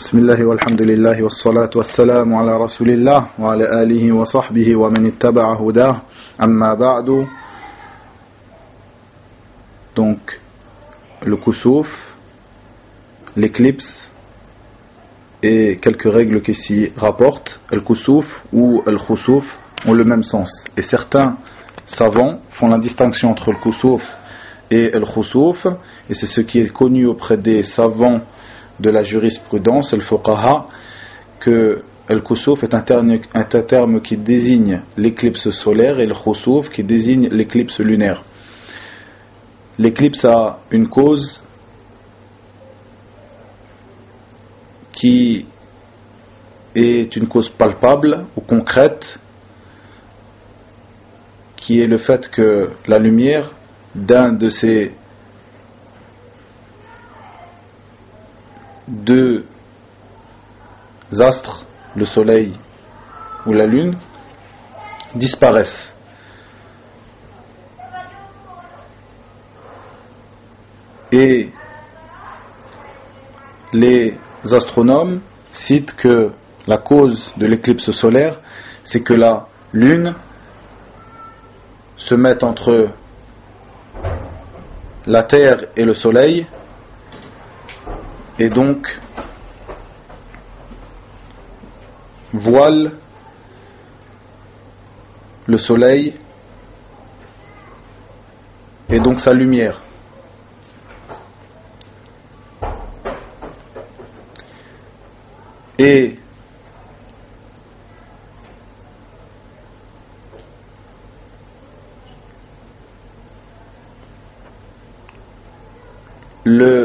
بسم الله والحمد لله والصلاة والسلام على رسول الله وعلى آله وصحبه ومن اتبع هداه أما بعد donc le kusuf l'éclipse et quelques règles qui s'y rapportent el kusuf ou el khusuf ont le même sens et certains savants font la distinction entre le kusuf et el khusuf et c'est ce qui est connu auprès des savants de la jurisprudence, el fuqaha, que el kusuf est un terme, un terme qui désigne l'éclipse solaire et le khusuf qui désigne l'éclipse lunaire. L'éclipse a une cause qui est une cause palpable ou concrète, qui est le fait que la lumière d'un de ces deux astres, le soleil ou la lune, disparaissent. Et les astronomes citent que la cause de l'éclipse solaire, c'est que la lune se met entre la Terre et le Soleil et donc voile le soleil et donc sa lumière. Et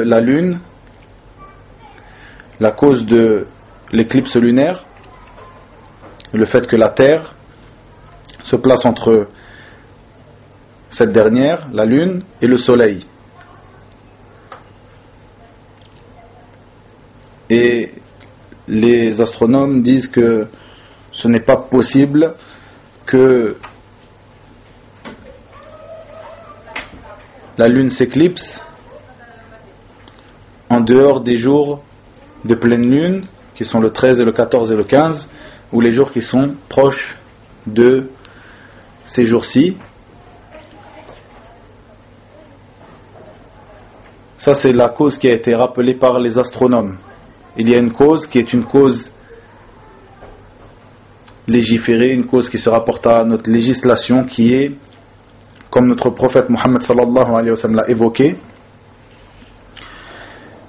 la lune la cause de l'éclipse lunaire, le fait que la Terre se place entre cette dernière, la Lune, et le Soleil. Et les astronomes disent que ce n'est pas possible que la Lune s'éclipse en dehors des jours de pleine lune, qui sont le 13 et le 14 et le 15, ou les jours qui sont proches de ces jours-ci. Ça, c'est la cause qui a été rappelée par les astronomes. Il y a une cause qui est une cause légiférée, une cause qui se rapporte à notre législation, qui est, comme notre prophète Mohammed sallallahu alayhi wa sallam l'a évoqué,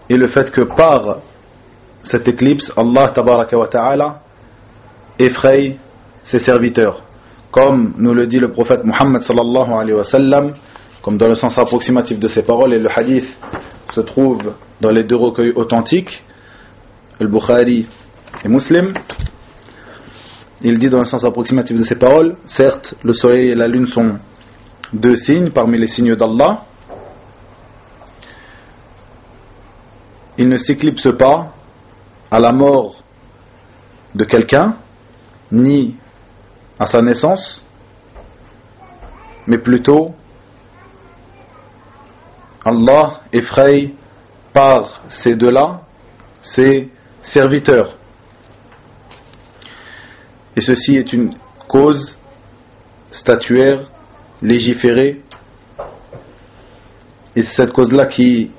et le fait que par cette éclipse, Allah tabaraka wa ta'ala effraie ses serviteurs. Comme nous le dit le prophète Muhammad sallallahu alayhi wa sallam, comme dans le sens approximatif de ses paroles, et le hadith se trouve dans les deux recueils authentiques, le Bukhari et Muslim. Il dit dans le sens approximatif de ses paroles, certes, le soleil et la lune sont deux signes parmi les signes d'Allah. Ils ne s'éclipsent pas à la mort de quelqu'un, ni à sa naissance, mais plutôt Allah effraie par ces deux-là ses serviteurs. Et ceci est une cause statuaire, légiférée, et c'est cette cause-là qui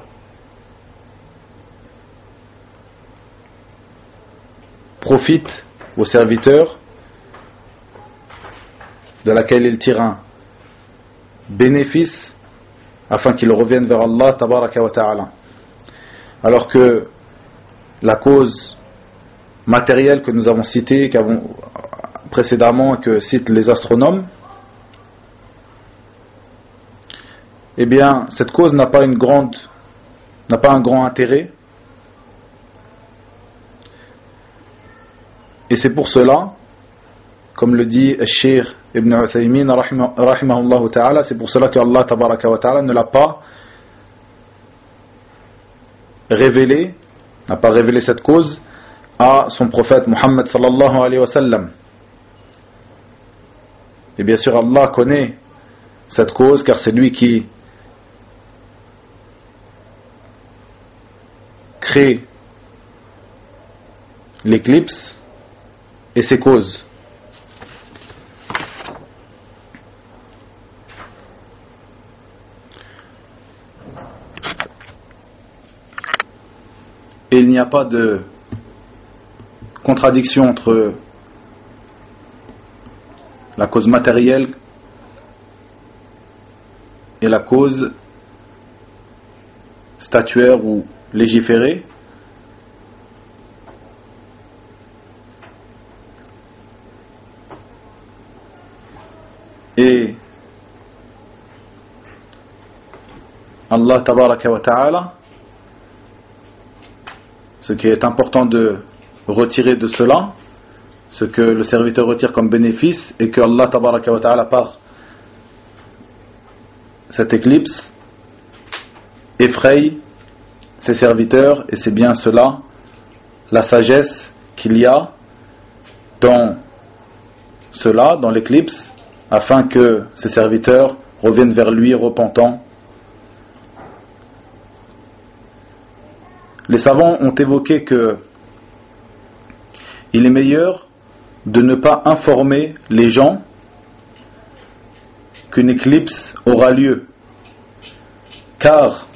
profite aux serviteurs de laquelle il tire un bénéfice afin qu'ils reviennent vers Allah tabaraka ta'ala. Alors que la cause matérielle que nous avons citée qu'avons précédemment que citent les astronomes, eh bien, cette cause n'a pas une grande, n'a pas un grand intérêt Et c'est pour cela, comme le dit Sheikh Ibn Uthaymin, ta'ala, c'est pour cela que Allah tabaraka ta'ala ne l'a pas révélé, n'a pas révélé cette cause à son prophète Muhammad sallallahu alayhi wa sallam. Et bien sûr, Allah connaît cette cause car c'est lui qui crée l'éclipse et ses causes. Et il n'y a pas de contradiction entre la cause matérielle et la cause statuaire ou légiférée. Et Allah tabaraka wa ta'ala, ce qui est important de retirer de cela, ce que le serviteur retire comme bénéfice, et que Allah tabaraka wa ta'ala par cette éclipse effraye ses serviteurs, et c'est bien cela, la sagesse qu'il y a dans cela, dans l'éclipse, afin que ses serviteurs reviennent vers lui repentants. Les savants ont évoqué que il est meilleur de ne pas informer les gens qu'une éclipse aura lieu. Car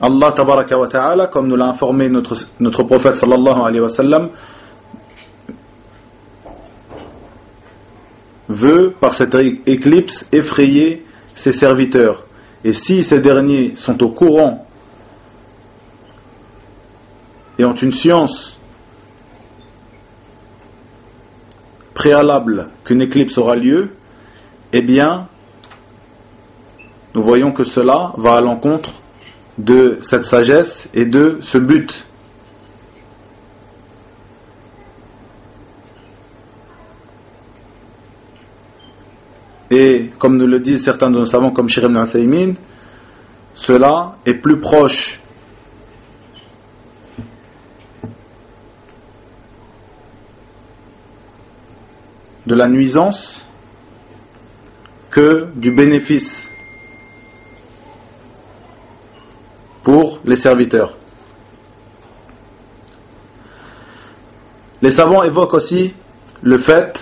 Allah comme nous l'a informé notre, notre prophète alayhi wa sallam, veut par cette éclipse effrayer ses serviteurs. Et si ces derniers sont au courant et ont une science préalable qu'une éclipse aura lieu, eh bien, nous voyons que cela va à l'encontre de cette sagesse et de ce but. Et comme nous le disent certains de nos savants comme Shirim al cela est plus proche de la nuisance que du bénéfice pour les serviteurs. Les savants évoquent aussi le fait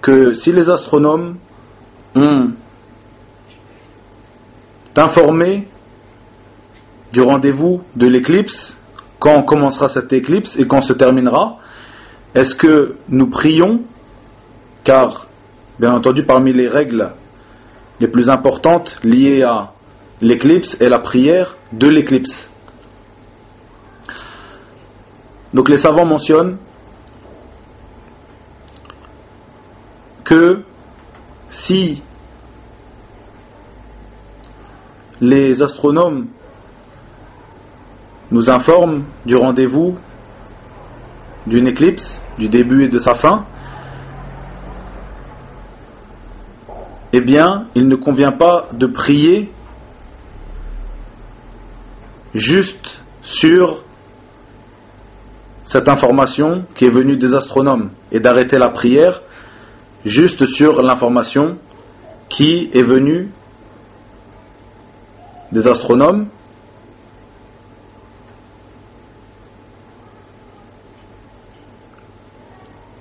que si les astronomes ont informé du rendez-vous de l'éclipse, quand commencera cette éclipse et quand se terminera, est-ce que nous prions? Car, bien entendu, parmi les règles les plus importantes liées à l'éclipse est la prière de l'éclipse. Donc les savants mentionnent que si les astronomes nous informent du rendez-vous d'une éclipse, du début et de sa fin, eh bien, il ne convient pas de prier juste sur cette information qui est venue des astronomes et d'arrêter la prière juste sur l'information qui est venue des astronomes.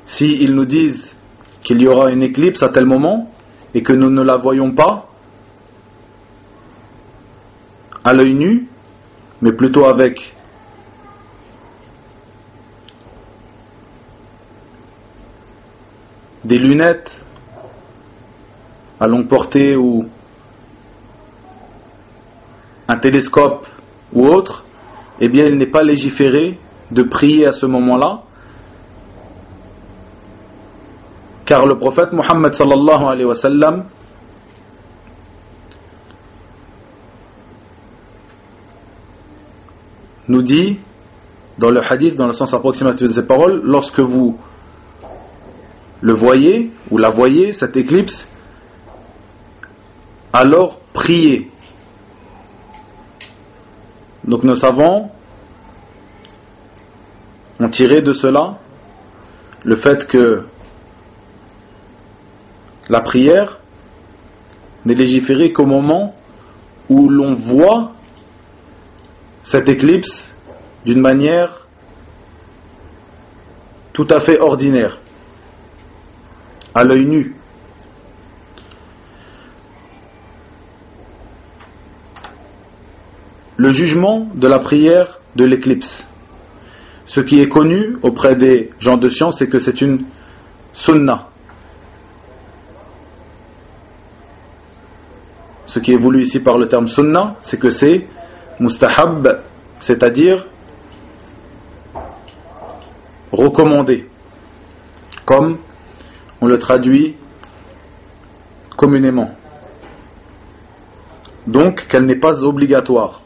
S'ils nous disent qu'il y aura une éclipse à tel moment, et que nous ne la voyons pas à l'œil nu, mais plutôt avec des lunettes à longue portée ou un télescope ou autre, eh bien il n'est pas légiféré de prier à ce moment-là, Car le prophète Mohammed sallallahu alayhi wa sallam nous dit dans le hadith, dans le sens approximatif de ces paroles, lorsque vous le voyez ou la voyez, cette éclipse, alors priez. Donc nos savants ont tiré de cela le fait que la prière n'est légiférée qu'au moment où l'on voit cette éclipse d'une manière tout à fait ordinaire, à l'œil nu. Le jugement de la prière de l'éclipse. Ce qui est connu auprès des gens de science, c'est que c'est une sunna. Ce qui est voulu ici par le terme sunna, c'est que c'est mustahab, c'est-à-dire recommandé, comme on le traduit communément. Donc qu'elle n'est pas obligatoire.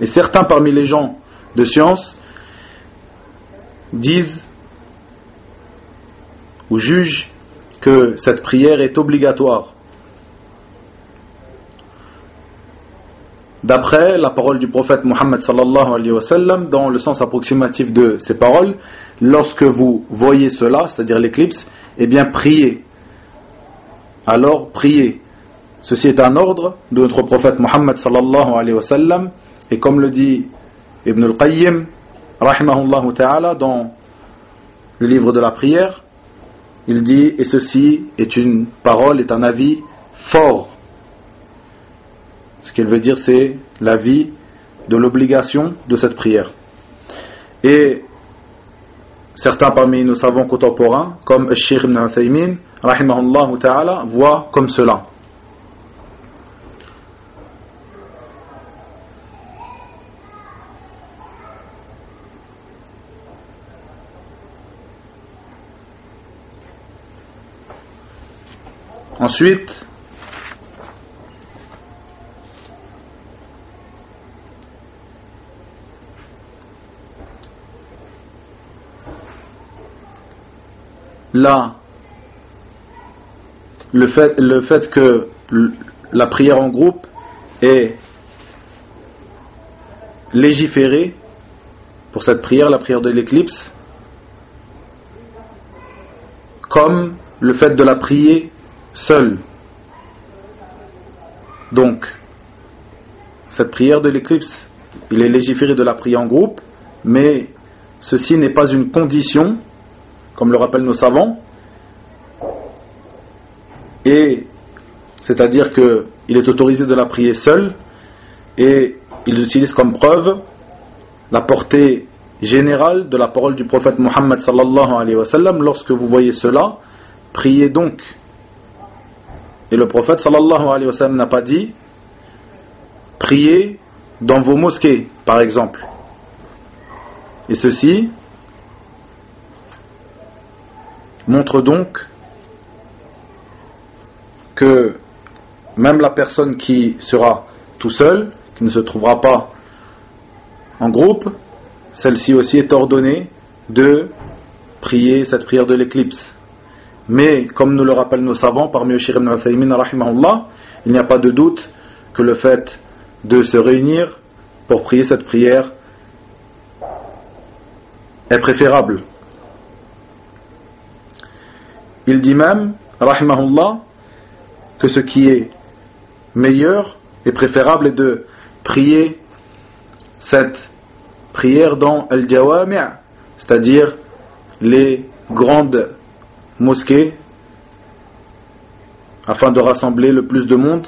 Et certains parmi les gens de science disent ou jugent que cette prière est obligatoire. D'après la parole du prophète Mohammed sallallahu alayhi wa sallam, dans le sens approximatif de ces paroles, lorsque vous voyez cela, c'est-à-dire l'éclipse, eh bien priez. Alors priez. Ceci est un ordre de notre prophète Mohammed sallallahu alayhi wa sallam, et comme le dit Ibn al-Qayyim, rahimahullah ta'ala, dans le livre de la prière, il dit, et ceci est une parole, est un avis fort. Ce qu'elle veut dire, c'est l'avis de l'obligation de cette prière. Et certains parmi nos savants contemporains, comme Sheikh ibn Uthaymin, rahimahullah voient comme cela. Ensuite, là, le fait, le fait que la prière en groupe est légiférée pour cette prière, la prière de l'éclipse, comme le fait de la prier seul. Donc, cette prière de l'éclipse, il est légiféré de la prière en groupe, mais ceci n'est pas une condition, comme le rappellent nos savants, et c'est-à-dire qu'il est autorisé de la prier seul, et ils utilisent comme preuve la portée générale de la parole du prophète Mohammed sallallahu alayhi wa sallam. Lorsque vous voyez cela, priez donc et le prophète sallallahu alayhi wa sallam n'a pas dit priez dans vos mosquées, par exemple. Et ceci montre donc que même la personne qui sera tout seul, qui ne se trouvera pas en groupe, celle-ci aussi est ordonnée de prier cette prière de l'éclipse. Mais, comme nous le rappellent nos savants, parmi eux Shir ibn il n'y a pas de doute que le fait de se réunir pour prier cette prière est préférable. Il dit même, rahimahullah, que ce qui est meilleur et préférable est de prier cette prière dans al-jawami' c'est-à-dire les grandes mosquée afin de rassembler le plus de monde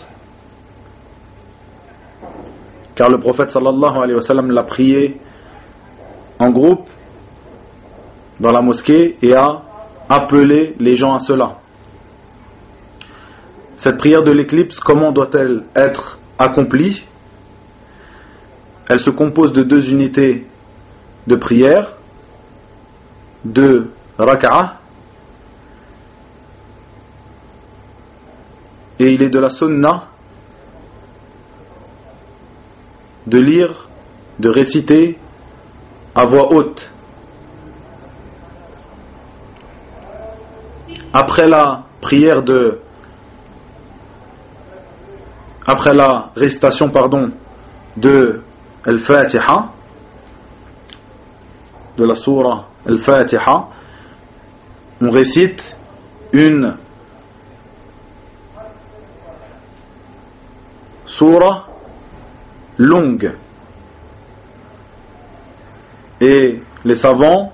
car le prophète sallallahu alayhi wa sallam l'a prié en groupe dans la mosquée et a appelé les gens à cela. Cette prière de l'éclipse, comment doit-elle être accomplie? Elle se compose de deux unités de prière, de rak'ah et il est de la sunna de lire, de réciter à voix haute. Après la prière de après la récitation pardon de Al-Fatiha de la surah Al-Fatiha on récite une surah longue Et les savants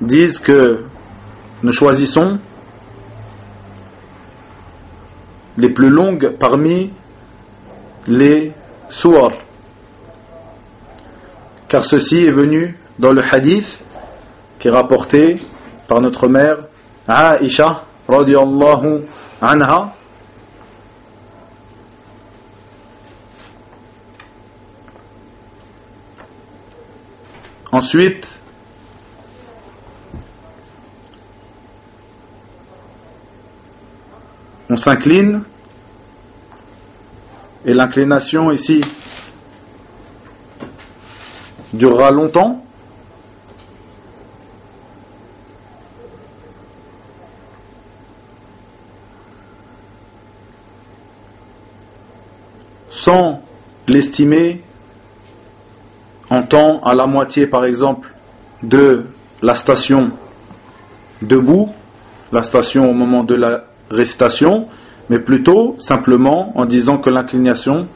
disent que nous choisissons les plus longues parmi les soirs. Car ceci est venu dans le hadith qui est rapporté par notre mère Aisha radiallahu anha Ensuite, on s'incline et l'inclination ici durera longtemps. sans l'estimer en temps à la moitié par exemple de la station debout, la station au moment de la récitation, mais plutôt simplement en disant que l'inclination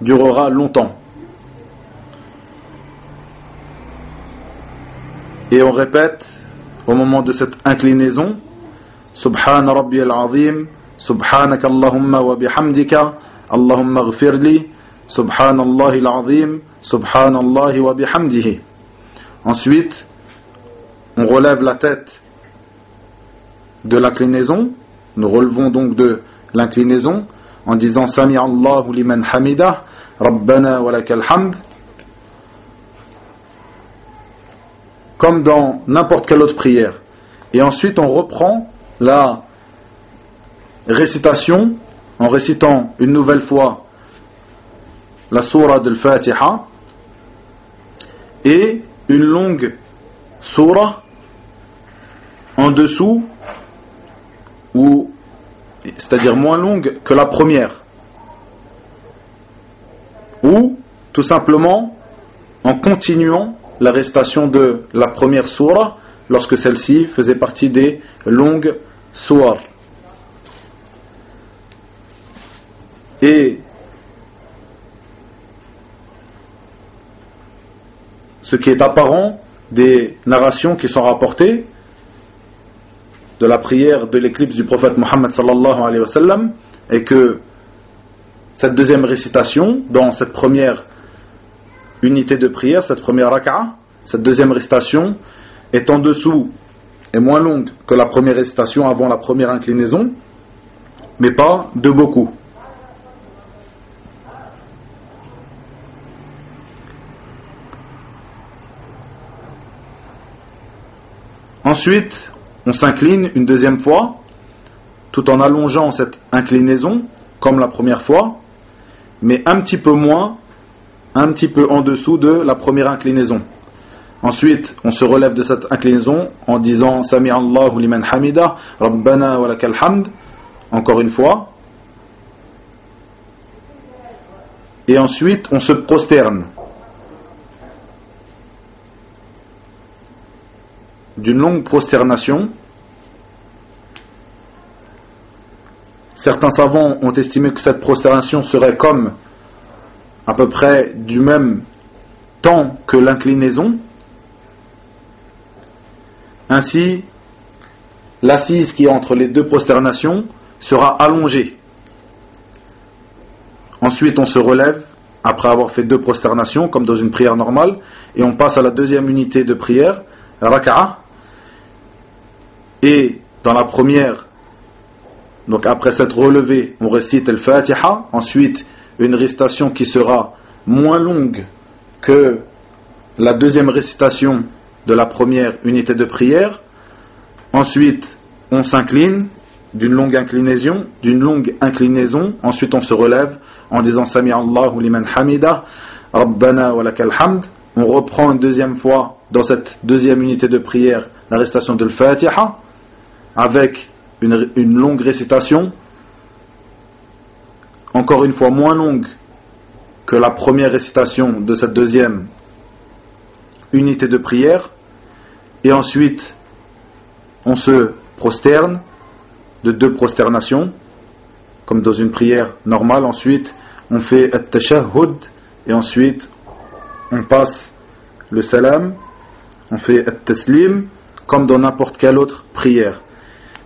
durera longtemps. Et on répète au moment de cette inclinaison Subhan Rabbi al-Azim, Subhanak Allahumma wa bihamdika, Allahumma ghfirli, Subhanallah al-Azim, Subhanallah wa bihamdihi. Ensuite, on relève la tête de l'inclinaison. Nous relevons donc de l'inclinaison en disant Sami Allahu liman hamida, Rabbana wa lakal hamd. Comme dans n'importe quelle autre prière. Et ensuite, on reprend la récitation en récitant une nouvelle fois la surah de Fatiha et une longue surah en dessous, ou c'est-à-dire moins longue que la première, ou tout simplement en continuant la récitation de la première surah lorsque celle-ci faisait partie des longues surahs. Et ce qui est apparent des narrations qui sont rapportées de la prière de l'éclipse du prophète Mohammed sallallahu alayhi wa sallam est que cette deuxième récitation dans cette première unité de prière, cette première raka'a, cette deuxième récitation est en dessous et moins longue que la première récitation avant la première inclinaison, mais pas de beaucoup. Ensuite, on s'incline une deuxième fois, tout en allongeant cette inclinaison, comme la première fois, mais un petit peu moins, un petit peu en dessous de la première inclinaison. Ensuite, on se relève de cette inclinaison en disant Sami Allahu liman hamida, Rabbana wa hamd, encore une fois. Et ensuite, on se prosterne. D'une longue prosternation. Certains savants ont estimé que cette prosternation serait comme à peu près du même temps que l'inclinaison. Ainsi, l'assise qui est entre les deux prosternations sera allongée. Ensuite, on se relève après avoir fait deux prosternations, comme dans une prière normale, et on passe à la deuxième unité de prière, raka'a, et dans la première, donc après s'être relevé, on récite le Fatiha, ensuite une récitation qui sera moins longue que la deuxième récitation de la première unité de prière. Ensuite, on s'incline d'une longue inclinaison, d'une longue inclinaison. Ensuite, on se relève en disant Sami Allahu liman hamida, Rabbana wa hamd. On reprend une deuxième fois dans cette deuxième unité de prière la récitation de Fatiha avec une, longue récitation, encore une fois moins longue que la première récitation de cette deuxième unité de prière, et ensuite on se prosterne de deux prosternations, comme dans une prière normale, ensuite on fait at-tashahhud, et ensuite on passe le salam, on fait at-taslim comme dans n'importe quelle autre prière.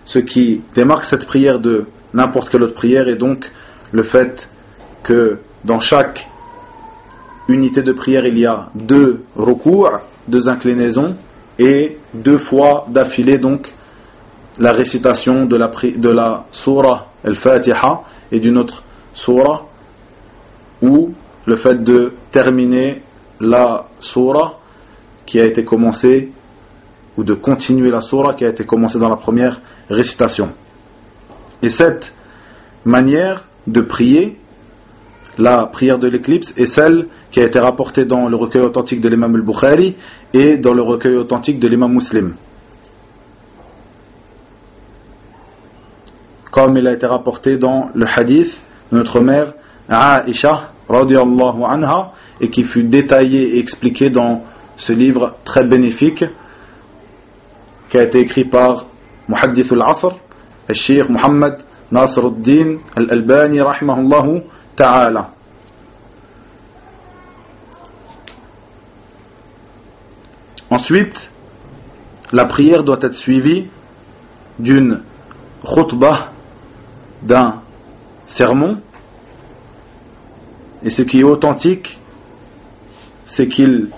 Ce qui démarque cette prière de n'importe quelle autre prière est donc le fait que dans chaque unité de prière il y a deux recours, deux inclinaisons et deux fois d'affilée donc la récitation de la, de la surah al-Fatiha et d'une autre surah ou le fait de terminer la surah qui a été commencée ou de continuer la surah qui a été commencée dans la première récitation. Et cette manière de prier, la prière de l'éclipse, est celle qui a été rapportée dans le recueil authentique de l'imam al-Bukhari et dans le recueil authentique de l'imam muslim. Comme il a été rapporté dans le hadith de notre mère Aisha anha et qui fut détaillé et expliqué dans ce livre très bénéfique qui a été écrit par Muhaddith al-Asr, al-Sheikh Muhammad Nasr al-Din al-Albani rahimahullahu ta'ala. Ensuite, la prière doit être suivie d'une khutbah, d'un sermon, et ce qui est authentique, c'est qu'il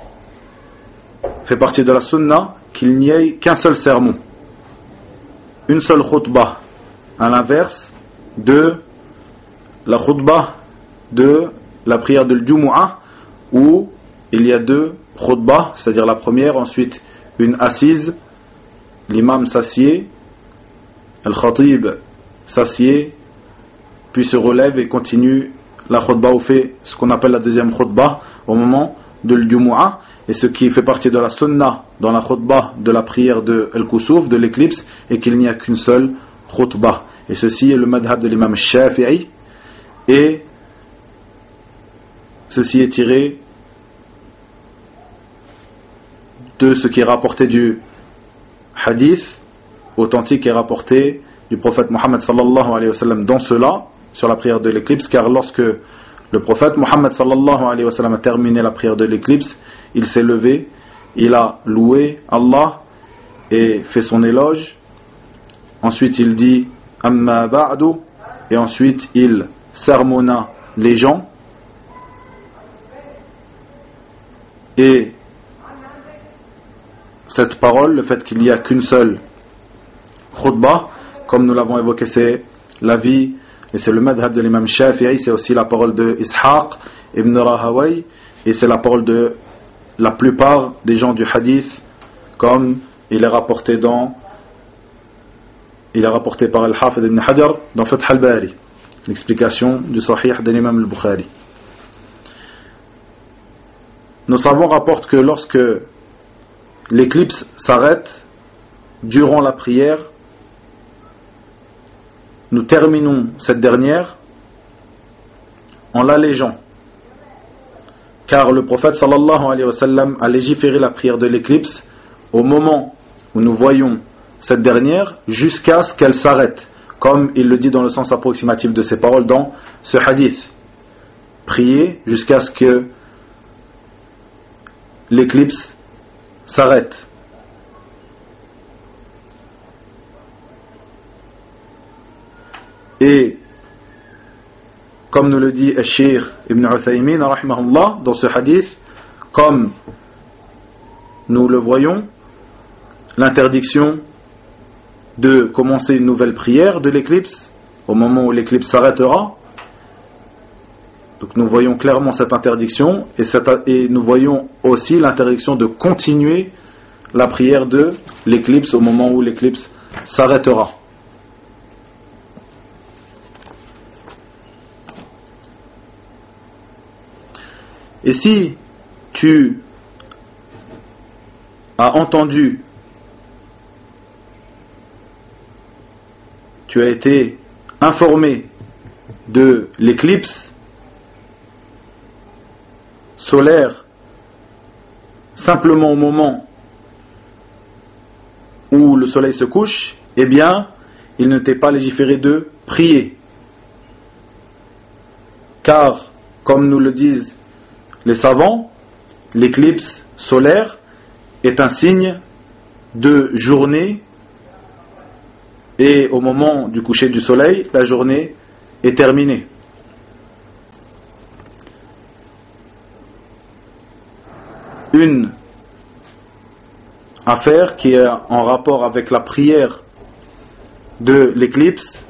fait partie de la sunna qu'il n'y ait qu'un seul sermon, une seule khutbah, à l'inverse de la khutbah de la prière de l'Jumu'ah où il y a deux khutbah, c'est-à-dire la première, ensuite une assise, l'imam s'assied, le khatib s'assied, puis se relève et continue la khutbah ou fait ce qu'on appelle la deuxième khutbah au moment de l'Jumu'ah et ce qui fait partie de la sunna dans la khutbah de la prière de Al-Kusuf, de l'éclipse, et qu'il n'y a qu'une seule khutbah. Et ceci est le madhab de l'imam Shafi'i, et ceci est tiré de ce qui est rapporté du hadith authentique et rapporté du prophète Mohammed sallallahu alayhi wa sallam dans cela, sur la prière de l'éclipse, car lorsque le prophète Mohammed sallallahu alayhi wa sallam a terminé la prière de l'éclipse, il s'est levé, il a loué Allah et fait son éloge. Ensuite, il dit Amma ba'du, et ensuite il sermonna les gens. Et cette parole, le fait qu'il n'y a qu'une seule khutbah, comme nous l'avons évoqué, c'est la vie, et c'est le madhab de l'imam Shafi'i, c'est aussi la parole de Ishaq ibn Rahaway, et c'est la parole de la plupart des gens du hadith, comme il est rapporté dans il est rapporté par Al-Hafid ibn Hajar dans Fath al-Bari, l'explication du Sahih de l'imam al-Bukhari. Nos savants rapportent que lorsque l'éclipse s'arrête, durant la prière, nous terminons cette dernière en l'allégeant car le prophète alayhi a légiféré la prière de l'éclipse au moment où nous voyons cette dernière jusqu'à ce qu'elle s'arrête, comme il le dit dans le sens approximatif de ses paroles dans ce hadith. Priez jusqu'à ce que l'éclipse s'arrête. Comme nous le dit Shir ibn Uthaymin dans ce hadith, comme nous le voyons, l'interdiction de commencer une nouvelle prière de l'éclipse au moment où l'éclipse s'arrêtera. Donc nous voyons clairement cette interdiction et nous voyons aussi l'interdiction de continuer la prière de l'éclipse au moment où l'éclipse s'arrêtera. Et si tu as entendu, tu as été informé de l'éclipse solaire simplement au moment où le soleil se couche, eh bien, il ne t'est pas légiféré de prier. Car, comme nous le disent les savants, l'éclipse solaire est un signe de journée et au moment du coucher du soleil, la journée est terminée. Une affaire qui est en rapport avec la prière de l'éclipse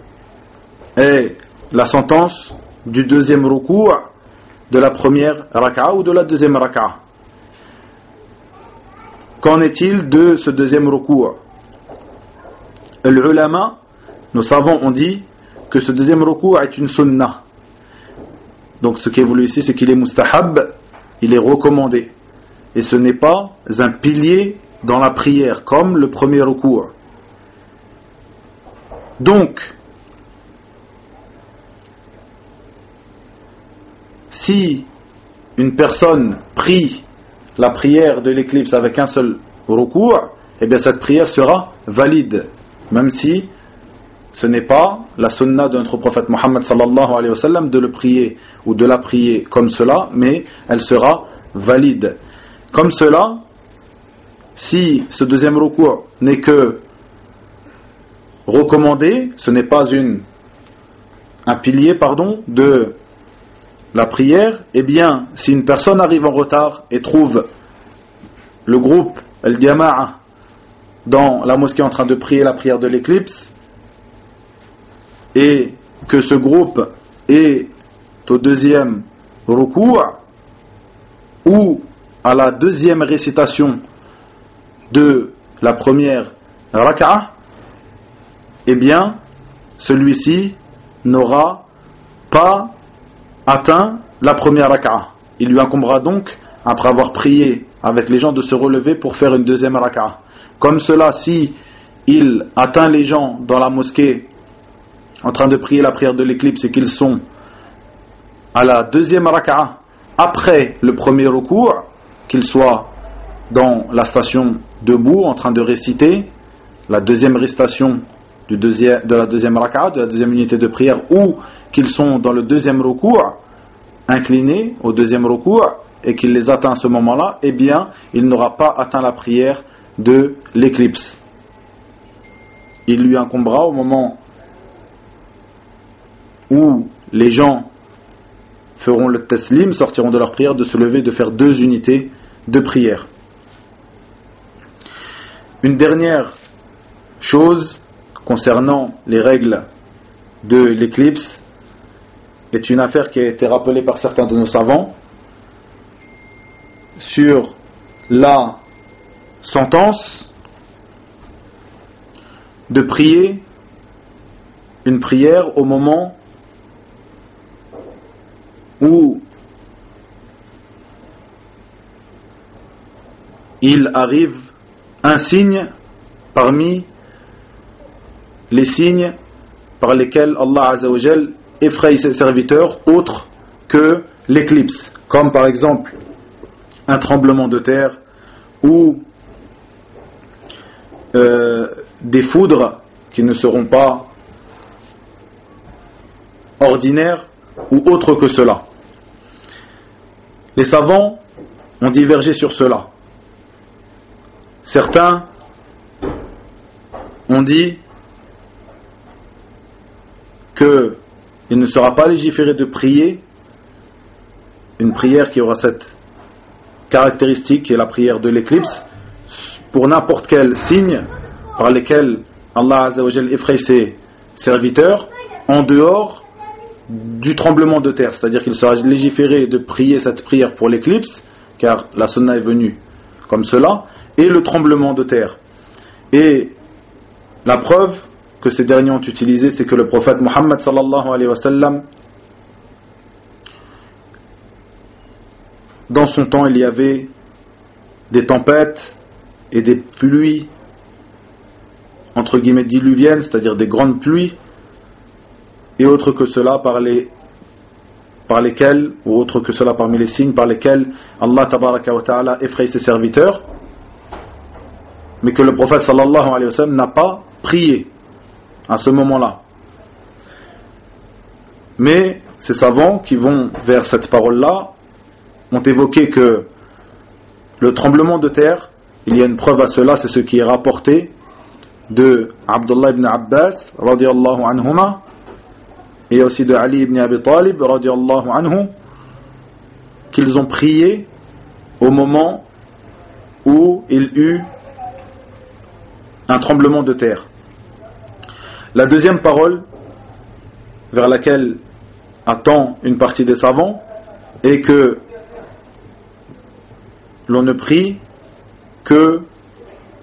est la sentence du deuxième recours de la première raka'a ou de la deuxième raka'a? Qu'en est-il de ce deuxième recours L'ulama, nos savants ont dit que ce deuxième recours est une sunnah. Donc ce qui est voulu ici, c'est qu'il est mustahab, il est recommandé. Et ce n'est pas un pilier dans la prière, comme le premier recours. Donc, si une personne prie la prière de l'éclipse avec un seul recours, eh bien cette prière sera valide, même si ce n'est pas la sunna de notre prophète Mohammed sallallahu alayhi wa sallam de le prier ou de la prier comme cela, mais elle sera valide. Comme cela, si ce deuxième recours n'est que recommandé, ce n'est pas une, un pilier pardon, de la prière, eh bien, si une personne arrive en retard et trouve le groupe El Jama'a dans la mosquée en train de prier la prière de l'éclipse, et que ce groupe est au deuxième recours, ou à la deuxième récitation de la première raka'a, eh bien, celui-ci n'aura pas atteint la première raka'a. Il lui incombera donc, après avoir prié avec les gens, de se relever pour faire une deuxième raka'a. Comme cela, si il atteint les gens dans la mosquée en train de prier la prière de l'éclipse et qu'ils sont à la deuxième raka'a après le premier recours, qu'ils soient dans la station debout en train de réciter la deuxième récitation de la deuxième raka'a, de la deuxième unité de prière, ou qu'ils sont dans le deuxième recours, inclinés au deuxième recours, et qu'il les atteint à ce moment-là, eh bien, il n'aura pas atteint la prière de l'éclipse. Il lui incombera au moment où les gens feront le taslim, sortiront de leur prière, de se lever, de faire deux unités de prière. Une dernière chose concernant les règles de l'éclipse est une affaire qui a été rappelée par certains de nos savants sur la sentence de prier une prière au moment où il arrive un signe parmi les signes par lesquels Allah Azzawajal effraie ses serviteurs autres que l'éclipse, comme par exemple un tremblement de terre ou euh, des foudres qui ne seront pas ordinaires ou autres que cela. Les savants ont divergé sur cela. Certains ont dit qu'il ne sera pas légiféré de prier une prière qui aura cette caractéristique qui est la prière de l'éclipse pour n'importe quel signe par lesquels Allah effraie ses serviteurs en dehors du tremblement de terre, c'est-à-dire qu'il sera légiféré de prier cette prière pour l'éclipse, car la sunna est venue comme cela, et le tremblement de terre. Et la preuve que ces derniers ont utilisé, c'est que le prophète Muhammad sallallahu alayhi wa sallam, dans son temps, il y avait des tempêtes et des pluies, entre guillemets, diluviennes, c'est-à-dire des grandes pluies, et autres que cela par, les, par lesquels, ou autres que cela parmi les signes par lesquels Allah ta'ala effraie ses serviteurs, mais que le prophète sallallahu alayhi wa sallam n'a pas prié à ce moment-là. Mais ces savants qui vont vers cette parole-là ont évoqué que le tremblement de terre il y a une preuve à cela, c'est ce qui est rapporté de Abdullah ibn Abbas radiallahu anhuma et aussi de Ali ibn Abi Talib radiallahu anhu qu'ils ont prié au moment où il eut un tremblement de terre. La deuxième parole vers laquelle attend une partie des savants est que l'on ne prie que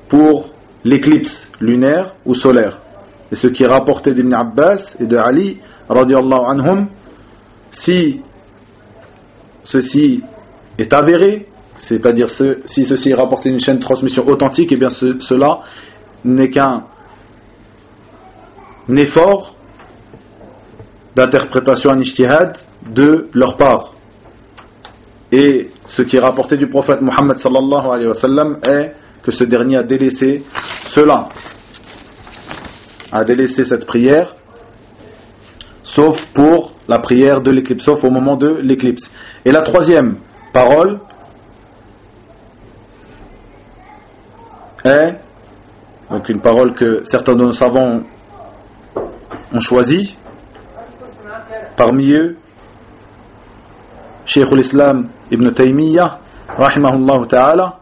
pour l'éclipse lunaire ou solaire. Et ce qui est rapporté d'Ibn Abbas et de Ali, radiallahu anhum, si ceci est avéré, c'est-à-dire si ceci est rapporté d'une chaîne de transmission authentique, et eh bien cela n'est qu'un effort d'interprétation en ijtihad de leur part. Et ce qui est rapporté du prophète Muhammad sallallahu alayhi wa sallam est que ce dernier a délaissé cela, a délaissé cette prière, sauf pour la prière de l'éclipse, sauf au moment de l'éclipse. Et la troisième parole est donc une parole que certains de nos savants ont choisie. Parmi eux, Cheikh islam Ibn Taymiyyah, rahimahullah ta'ala,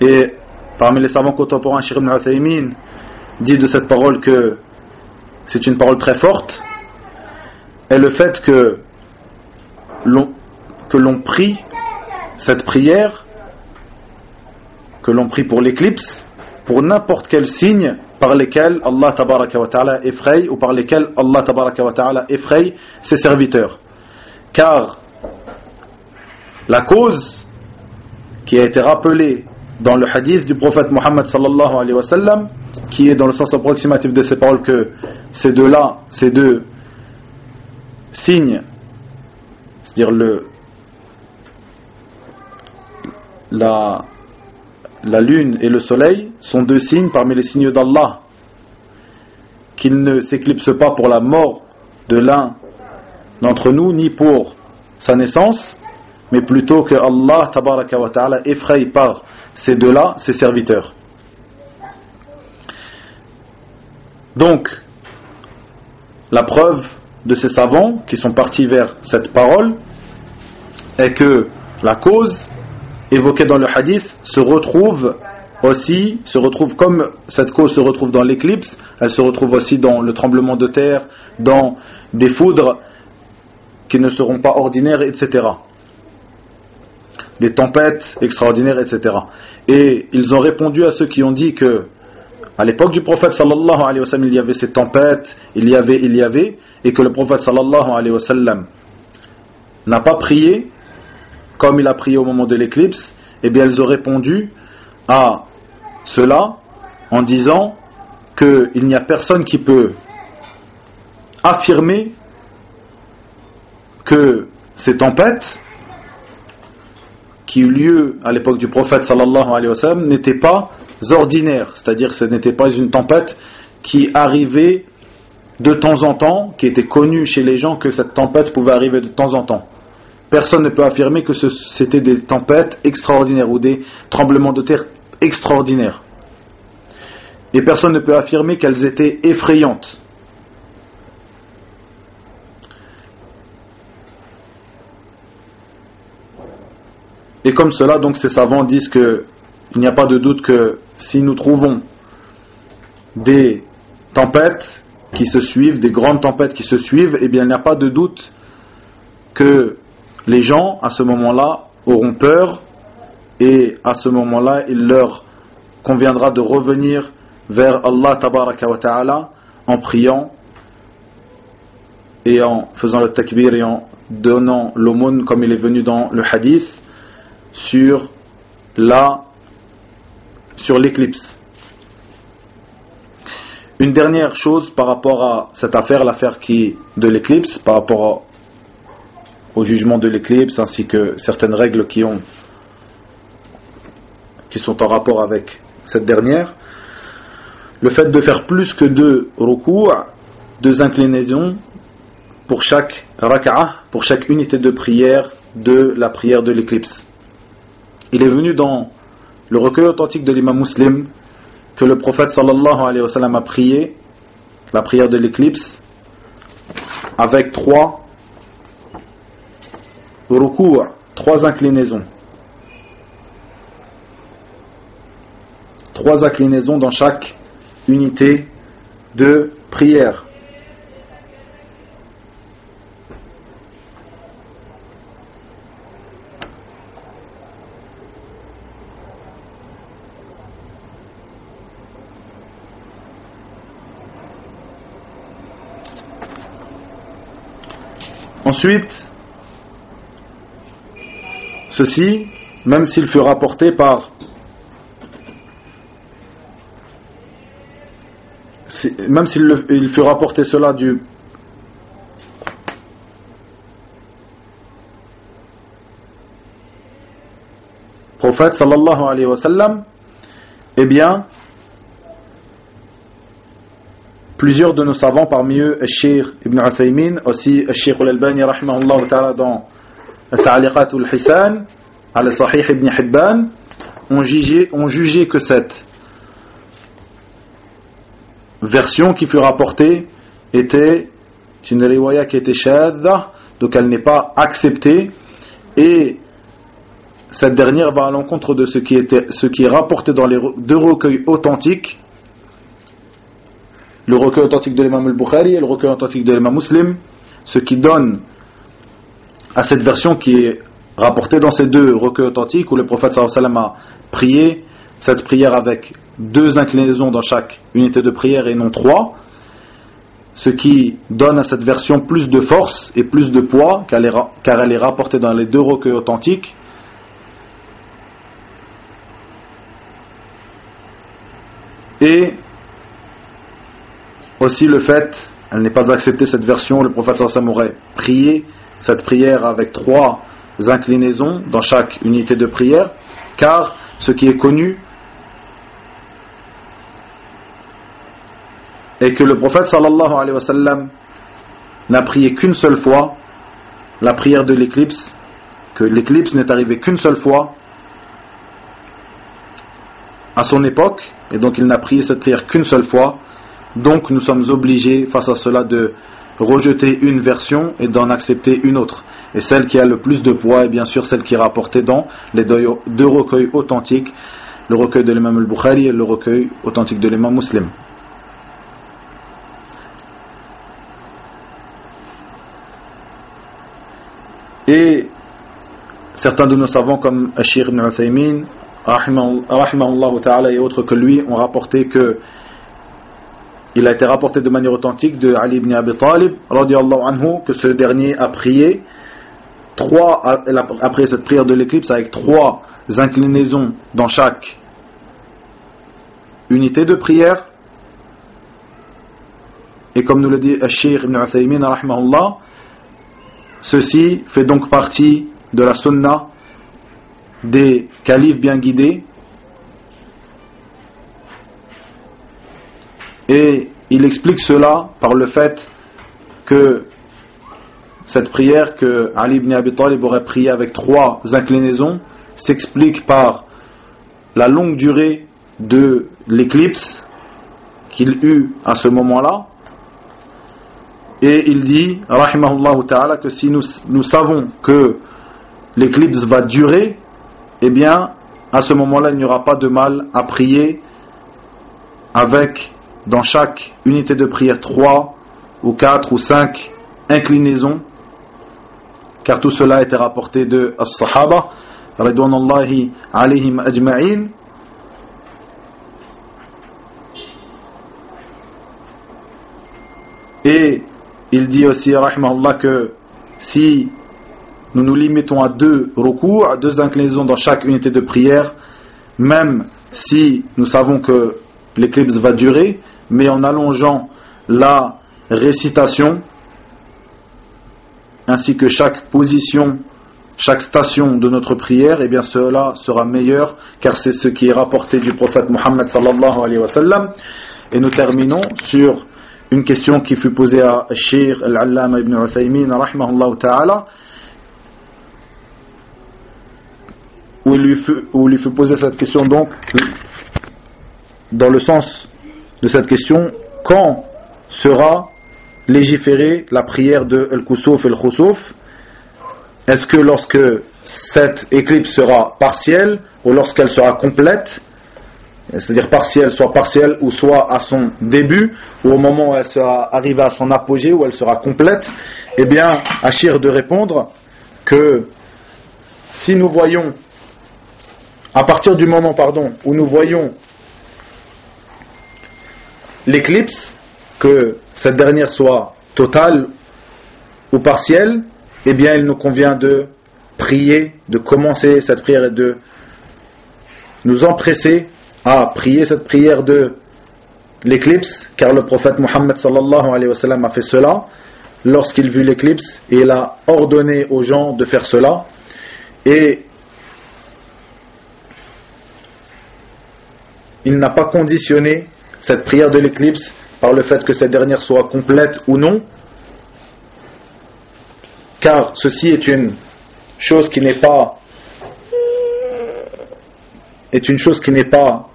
et parmi les savants contemporains, Cheikh Ibn Uthaymin, dit de cette parole que c'est une parole très forte, et le fait que l'on prie cette prière, que l'on prie pour l'éclipse, pour n'importe quel signe par lesquels Allah tabaraka wa ta'ala effraie ou par lesquels Allah tabaraka wa ta'ala effraie ses serviteurs. Car la cause qui a été rappelée dans le hadith du prophète Muhammad sallallahu alayhi wa sallam, qui est dans le sens approximatif de ces paroles que ces deux-là, ces deux signes, c'est-à-dire le, la, la lune et le soleil sont deux signes parmi les signes d'Allah, qu'il ne s'éclipse pas pour la mort de l'un d'entre nous, ni pour sa naissance, mais plutôt que Allah tabaraka wa ta'ala effraie par ces deux-là ses serviteurs. Donc, la preuve de ces savants qui sont partis vers cette parole est que la cause évoquée dans le hadith se retrouve aussi, se retrouve comme cette cause se retrouve dans l'éclipse, elle se retrouve aussi dans le tremblement de terre, dans des foudres qui ne seront pas ordinaires, etc. Des tempêtes extraordinaires, etc. Et ils ont répondu à ceux qui ont dit que à l'époque du prophète sallallahu alayhi wa sallam, il y avait ces tempêtes, il y avait, il y avait, et que le prophète sallallahu alayhi wa sallam n'a pas prié comme il a prié au moment de l'éclipse, eh bien elles ont répondu à cela en disant qu'il n'y a personne qui peut affirmer que ces tempêtes qui eut lieu à l'époque du prophète n'étaient pas ordinaires, c'est-à-dire que ce n'était pas une tempête qui arrivait de temps en temps, qui était connue chez les gens que cette tempête pouvait arriver de temps en temps. Personne ne peut affirmer que c'était des tempêtes extraordinaires ou des tremblements de terre extraordinaires. Et personne ne peut affirmer qu'elles étaient effrayantes. Et comme cela, donc ces savants disent qu'il n'y a pas de doute que si nous trouvons des tempêtes qui se suivent, des grandes tempêtes qui se suivent, eh bien il n'y a pas de doute que les gens, à ce moment-là, auront peur et à ce moment-là, il leur conviendra de revenir vers Allah en priant et en faisant le takbir et en donnant l'aumône comme il est venu dans le hadith sur la sur l'éclipse. Une dernière chose par rapport à cette affaire, l'affaire qui de l'éclipse, par rapport au jugement de l'éclipse ainsi que certaines règles qui ont qui sont en rapport avec cette dernière. Le fait de faire plus que deux recours, deux inclinaisons pour chaque raka'ah, pour chaque unité de prière de la prière de l'éclipse. Il est venu dans le recueil authentique de l'imam muslim que le prophète sallallahu alayhi wa sallam a prié, la prière de l'éclipse, avec trois recours, trois inclinaisons. Trois inclinaisons dans chaque unité de prière. Ensuite, ceci, même s'il fut rapporté par même s'il fut rapporté cela du prophète sallallahu alayhi wa sallam, eh bien, Plusieurs de nos savants, parmi eux, Sheikh Ibn Uthaymin, aussi Sheikh Al-Albani, rahimahullah ta'ala, dans Al-Ta'aliqat al-Hisan, Al-Sahih Ibn Hibban, ont jugé, que cette version qui fut rapportée était une riwaya qui était shadda, donc elle n'est pas acceptée, et cette dernière va à l'encontre de ce qui, ce qui est rapporté dans les deux recueils authentiques, le recueil authentique de l'imam al-Bukhari et le recueil authentique de l'imam muslim, ce qui donne à cette version qui est rapportée dans ces deux recueils authentiques où le prophète sallam a prié cette prière avec deux inclinaisons dans chaque unité de prière et non trois, ce qui donne à cette version plus de force et plus de poids car elle est rapportée dans les deux recueils authentiques. Et aussi le fait, elle n'est pas acceptée cette version, le prophète sallam aurait prié cette prière avec trois inclinaisons dans chaque unité de prière, car ce qui est connu est que le prophète sallallahu alayhi wa sallam n'a prié qu'une seule fois la prière de l'éclipse, que l'éclipse n'est arrivée qu'une seule fois à son époque, et donc il n'a prié cette prière qu'une seule fois, donc nous sommes obligés face à cela de rejeter une version et d'en accepter une autre. Et celle qui a le plus de poids est bien sûr celle qui est rapportée dans les deux recueils authentiques, le recueil de l'imam al-Bukhari et le recueil authentique de l'imam muslim. Et certains de nos savants comme Ashir ibn Uthaymin, ta'ala et autres que lui ont rapporté que il a été rapporté de manière authentique de Ali ibn Abi Talib anhu, que ce dernier a prié trois, après cette prière de l'éclipse avec trois inclinaisons dans chaque unité de prière. Et comme nous le dit Ashir ibn Uthaymin ceci fait donc partie de la sunna des califes bien guidés Et il explique cela par le fait que cette prière que Ali ibn Abi Talib aurait priée avec trois inclinaisons s'explique par la longue durée de l'éclipse qu'il eut à ce moment-là. Et il dit, rahimahullah ta'ala, que si nous, nous savons que l'éclipse va durer, eh bien, à ce moment-là, il n'y aura pas de mal à prier avec dans chaque unité de prière trois ou quatre ou cinq inclinaisons, car tout cela été rapporté de As-Sahaba, alayhim ajma'in, Et il dit aussi, rahimahullah, que si nous nous limitons à deux recours, à deux inclinaisons dans chaque unité de prière, même si nous savons que l'éclipse va durer, mais en allongeant la récitation, ainsi que chaque position, chaque station de notre prière, et eh bien cela sera meilleur, car c'est ce qui est rapporté du prophète Mohammed sallallahu alayhi wa sallam. Et nous terminons sur une question qui fut posée à Sheikh al-Allama ibn Uthaymin, rahimahullah ta'ala, où il, lui fut, où il lui fut posé cette question donc dans le sens de cette question quand sera légiférée la prière de El-Kusuf et El-Khusuf Est-ce que lorsque cette éclipse sera partielle ou lorsqu'elle sera complète? C'est-à-dire partielle, soit partielle ou soit à son début, ou au moment où elle sera arrivée à son apogée, où elle sera complète, eh bien, Achir de répondre que si nous voyons, à partir du moment pardon, où nous voyons l'éclipse, que cette dernière soit totale ou partielle, eh bien il nous convient de prier, de commencer cette prière et de nous empresser à prier cette prière de l'éclipse, car le prophète Mohammed sallallahu alayhi wa a fait cela lorsqu'il vit l'éclipse et il a ordonné aux gens de faire cela. Et il n'a pas conditionné cette prière de l'éclipse par le fait que cette dernière soit complète ou non, car ceci est une chose qui n'est pas est une chose qui n'est pas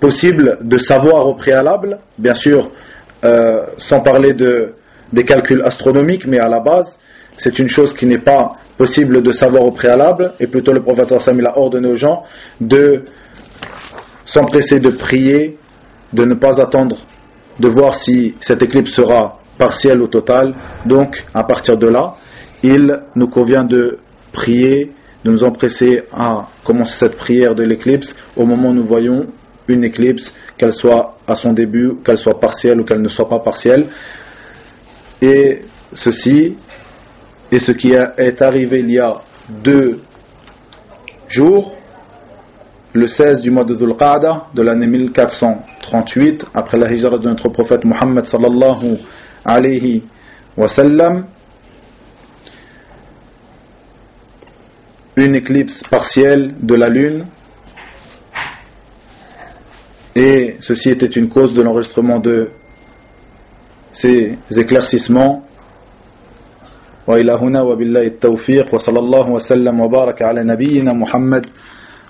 possible de savoir au préalable, bien sûr, euh, sans parler de, des calculs astronomiques, mais à la base, c'est une chose qui n'est pas possible de savoir au préalable, et plutôt le prophète Samuel a ordonné aux gens de s'empresser de prier, de ne pas attendre de voir si cette éclipse sera partielle ou totale. Donc, à partir de là, il nous convient de prier, de nous empresser à commencer cette prière de l'éclipse au moment où nous voyons une éclipse, qu'elle soit à son début, qu'elle soit partielle ou qu'elle ne soit pas partielle. Et ceci est ce qui est arrivé il y a deux jours, le 16 du mois de Dhul Qa'da de l'année 1438, après la hijra de notre prophète Muhammad sallallahu alayhi wa sallam, une éclipse partielle de la lune et ceci était une cause de l'enregistrement de ces éclaircissements وإلى هنا وبالله التوفيق وصلى الله وسلم وبارك على نبينا محمد